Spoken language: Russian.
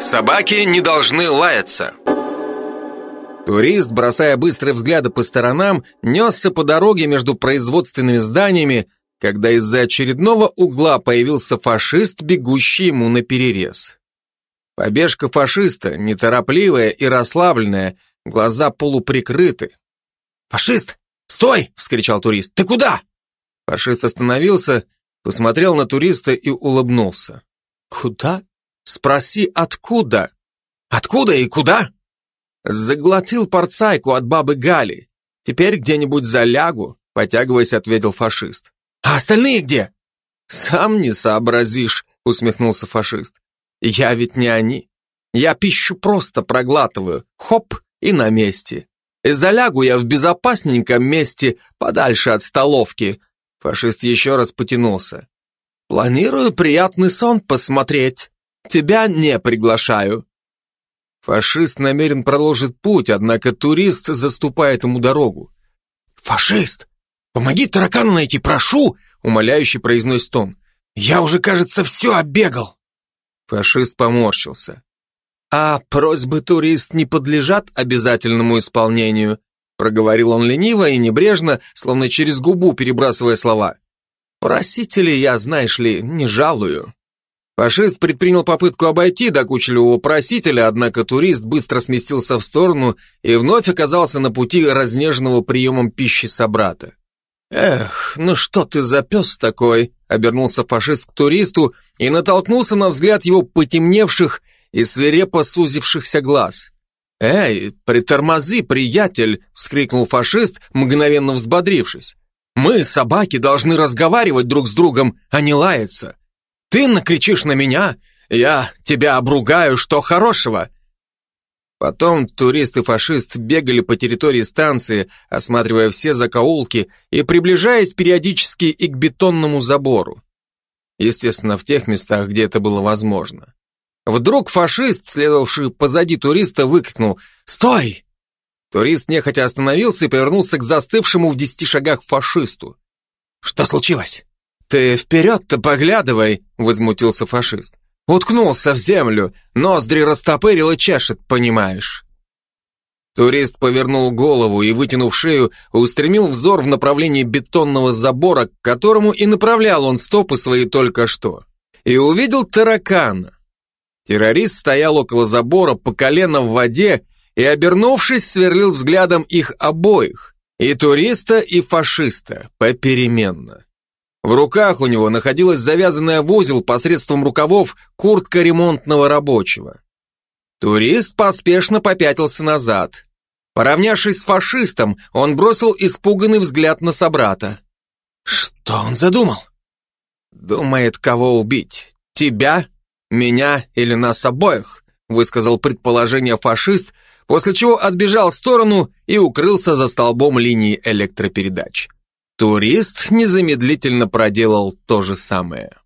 Собаки не должны лаяться. Турист, бросая быстрые взгляды по сторонам, несся по дороге между производственными зданиями, когда из-за очередного угла появился фашист, бегущий ему на перерез. Побежка фашиста, неторопливая и расслабленная, глаза полуприкрыты. «Фашист, стой!» — вскричал турист. «Ты куда?» Фашист остановился, посмотрел на туриста и улыбнулся. «Куда?» «Спроси, откуда?» «Откуда и куда?» «Заглотил порцайку от бабы Гали. Теперь где-нибудь залягу», потягиваясь, ответил фашист. «А остальные где?» «Сам не сообразишь», усмехнулся фашист. «Я ведь не они. Я пищу просто проглатываю. Хоп, и на месте. И залягу я в безопасненьком месте, подальше от столовки». Фашист еще раз потянулся. «Планирую приятный сон посмотреть. Тебя не приглашаю». Фашист намерен продолжить путь, однако турист заступает ему дорогу. «Фашист, помоги таракану найти, прошу!» умоляюще произносит он. «Я уже, кажется, все оббегал!» Фашист поморщился. «А просьбы турист не подлежат обязательному исполнению», проговорил он лениво и небрежно, словно через губу перебрасывая слова. «Просителей я, знаешь ли, не жалую». Фашист предпринял попытку обойти докучливого просителя, однако турист быстро сместился в сторону и вновь оказался на пути разнеженного приемом пищи собрата. «Эх, ну что ты за пес такой?» — обернулся фашист к туристу и натолкнулся на взгляд его потемневших и свирепо сузившихся глаз. «Эй, притормози, приятель!» — вскрикнул фашист, мгновенно взбодрившись. «Мы, собаки, должны разговаривать друг с другом, а не лаяться. Ты накричишь на меня, я тебя обругаю, что хорошего. Потом турист и фашист бегали по территории станции, осматривая все закоулки и приближаясь периодически и к бетонному забору. Естественно, в тех местах, где это было возможно. Вдруг фашист, следовавший позади туриста, выкрикнул «Стой!». Турист нехотя остановился и повернулся к застывшему в десяти шагах фашисту. «Что случилось?» «Ты вперед-то поглядывай!» — возмутился фашист. «Уткнулся в землю, ноздри растопырил и чешет, понимаешь». Турист повернул голову и, вытянув шею, устремил взор в направлении бетонного забора, к которому и направлял он стопы свои только что. И увидел таракана. Террорист стоял около забора по колено в воде и, обернувшись, сверлил взглядом их обоих, и туриста, и фашиста, попеременно. В руках у него находилась завязанная в узел посредством рукавов куртка ремонтного рабочего. Турист поспешно попятился назад. Поравнявшись с фашистом, он бросил испуганный взгляд на собрата. Что он задумал? Думает, кого убить. Тебя, меня или нас обоих, высказал предположение фашист, после чего отбежал в сторону и укрылся за столбом линии электропередач. Турист незамедлительно проделал то же самое.